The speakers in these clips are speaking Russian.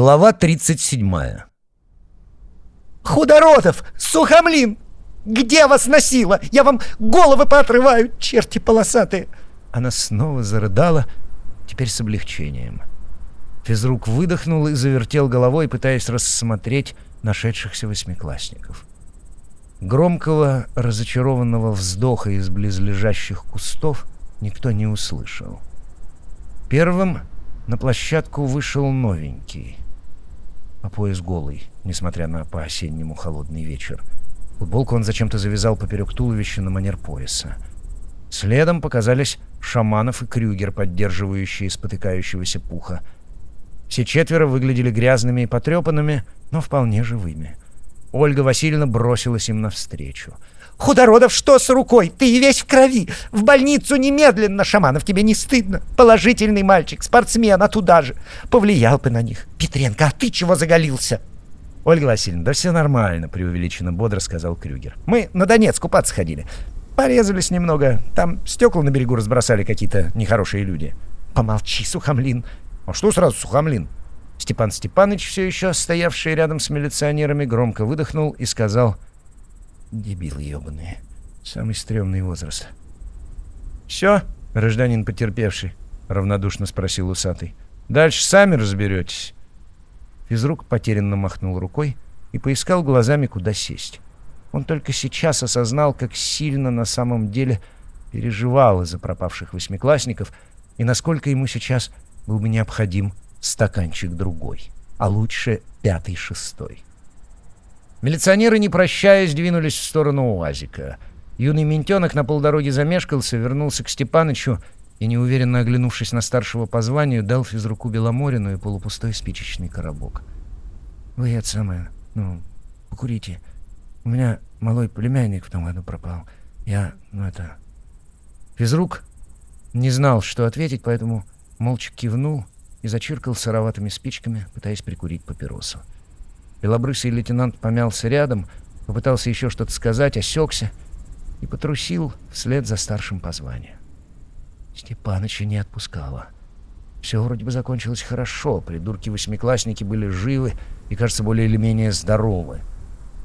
Глава 37. «Худородов! Сухомлин! Где вас носило? Я вам головы поотрываю, черти полосатые!» Она снова зарыдала, теперь с облегчением. Физрук выдохнул и завертел головой, пытаясь рассмотреть нашедшихся восьмиклассников. Громкого, разочарованного вздоха из близлежащих кустов никто не услышал. Первым на площадку вышел новенький. По пояс голый, несмотря на по-осеннему холодный вечер. Футболку он зачем-то завязал поперек туловища на манер пояса. Следом показались Шаманов и Крюгер, поддерживающие спотыкающегося пуха. Все четверо выглядели грязными и потрепанными, но вполне живыми. Ольга Васильевна бросилась им навстречу. «Худородов, что с рукой? Ты весь в крови! В больницу немедленно, Шаманов, тебе не стыдно? Положительный мальчик, спортсмен, а туда же. Повлиял бы на них. Петренко, а ты чего заголился?» «Ольга Васильевна, да все нормально», — преувеличенно бодро сказал Крюгер. «Мы на Донец купаться ходили. Порезались немного. Там стекла на берегу разбросали какие-то нехорошие люди». «Помолчи, Сухомлин». «А что сразу Сухомлин?» Степан Степаныч, все еще стоявший рядом с милиционерами, громко выдохнул и сказал Дебилы ебаные. Самый стрёмный возраст. «Все, гражданин потерпевший?» — равнодушно спросил усатый. «Дальше сами разберетесь». Физрук потерянно махнул рукой и поискал глазами, куда сесть. Он только сейчас осознал, как сильно на самом деле переживал из-за пропавших восьмиклассников и насколько ему сейчас был бы необходим стаканчик другой, а лучше пятый-шестой. Милиционеры, не прощаясь, двинулись в сторону УАЗика. Юный ментенок на полдороге замешкался, вернулся к Степанычу и, неуверенно оглянувшись на старшего по званию, дал физруку Беломорину и полупустой спичечный коробок. «Вы это самое, ну, покурите. У меня малой племянник в том году пропал. Я, ну это...» Физрук не знал, что ответить, поэтому молча кивнул и зачиркал сыроватыми спичками, пытаясь прикурить папиросу. Белобрысый лейтенант помялся рядом, попытался еще что-то сказать, осекся и потрусил вслед за старшим по званию. Степаныча не отпускала. Все вроде бы закончилось хорошо, придурки-восьмиклассники были живы и, кажется, более или менее здоровы.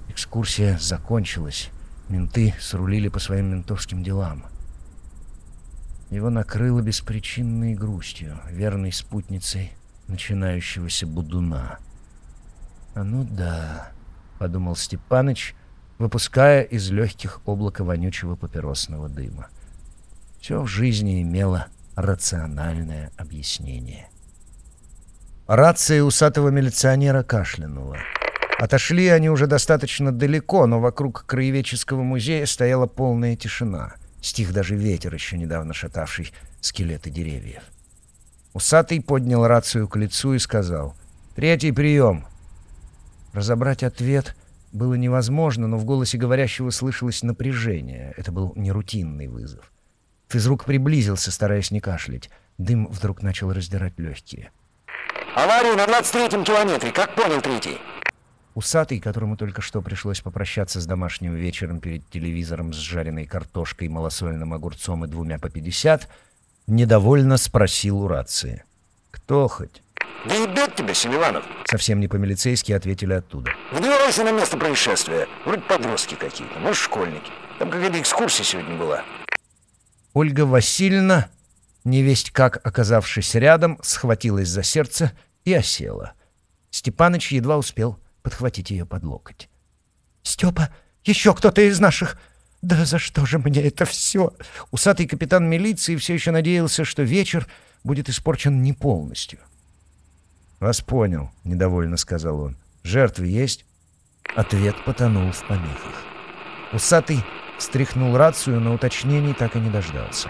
Экскурсия закончилась, менты срулили по своим ментовским делам. Его накрыло беспричинной грустью, верной спутницей начинающегося будуна. «А ну да», — подумал Степаныч, выпуская из легких облака вонючего папиросного дыма. Все в жизни имело рациональное объяснение. Рация усатого милиционера кашлянула. Отошли они уже достаточно далеко, но вокруг краеведческого музея стояла полная тишина. Стих даже ветер, еще недавно шатавший скелеты деревьев. Усатый поднял рацию к лицу и сказал «Третий прием. Разобрать ответ было невозможно, но в голосе говорящего слышалось напряжение. Это был нерутинный вызов. Физрук приблизился, стараясь не кашлять. Дым вдруг начал раздирать легкие. «Аварию на 23-м километре, как понял третий?» Усатый, которому только что пришлось попрощаться с домашним вечером перед телевизором с жареной картошкой, малосольным огурцом и двумя по пятьдесят, недовольно спросил у рации. «Кто хоть?» «Да ебет тебя, Селиванов!» Совсем не по-милицейски ответили оттуда. «Выбирайся на место происшествия. Вроде подростки какие-то, может, школьники. Там какая-то экскурсия сегодня была». Ольга Васильевна, невесть как оказавшись рядом, схватилась за сердце и осела. Степаныч едва успел подхватить ее под локоть. «Степа, еще кто-то из наших...» «Да за что же мне это все?» Усатый капитан милиции все еще надеялся, что вечер будет испорчен не полностью. «Вас понял», — недовольно сказал он. «Жертвы есть?» Ответ потонул в помехах. Усатый стряхнул рацию, но уточнений так и не дождался.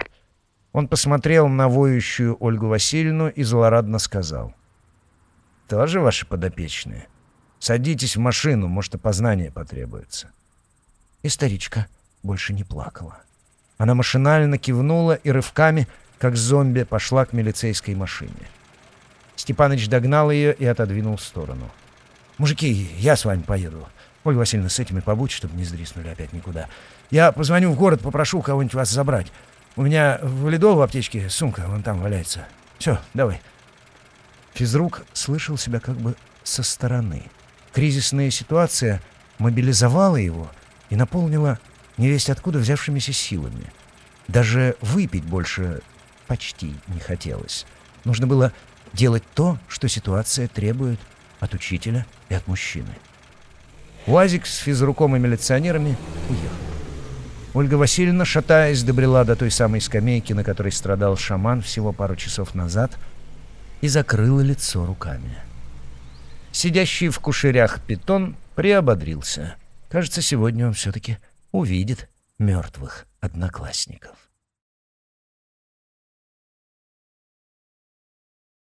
Он посмотрел на воющую Ольгу Васильевну и злорадно сказал. «Тоже ваши подопечные? Садитесь в машину, может, опознание потребуется». И старичка больше не плакала. Она машинально кивнула и рывками, как зомби, пошла к милицейской машине. Степаныч догнал ее и отодвинул в сторону. «Мужики, я с вами поеду. Ольга Васильевна, с этими побудь, чтобы не сдриснули опять никуда. Я позвоню в город, попрошу кого-нибудь вас забрать. У меня валидол в аптечке, сумка вон там валяется. Все, давай». Физрук слышал себя как бы со стороны. Кризисная ситуация мобилизовала его и наполнила невесть откуда взявшимися силами. Даже выпить больше почти не хотелось. Нужно было делать то, что ситуация требует от учителя и от мужчины. УАЗик с физруком и милиционерами уехал. Ольга Васильевна, шатаясь, добрела до той самой скамейки, на которой страдал шаман всего пару часов назад, и закрыла лицо руками. Сидящий в кушерях питон приободрился. Кажется, сегодня он все-таки увидит мертвых одноклассников.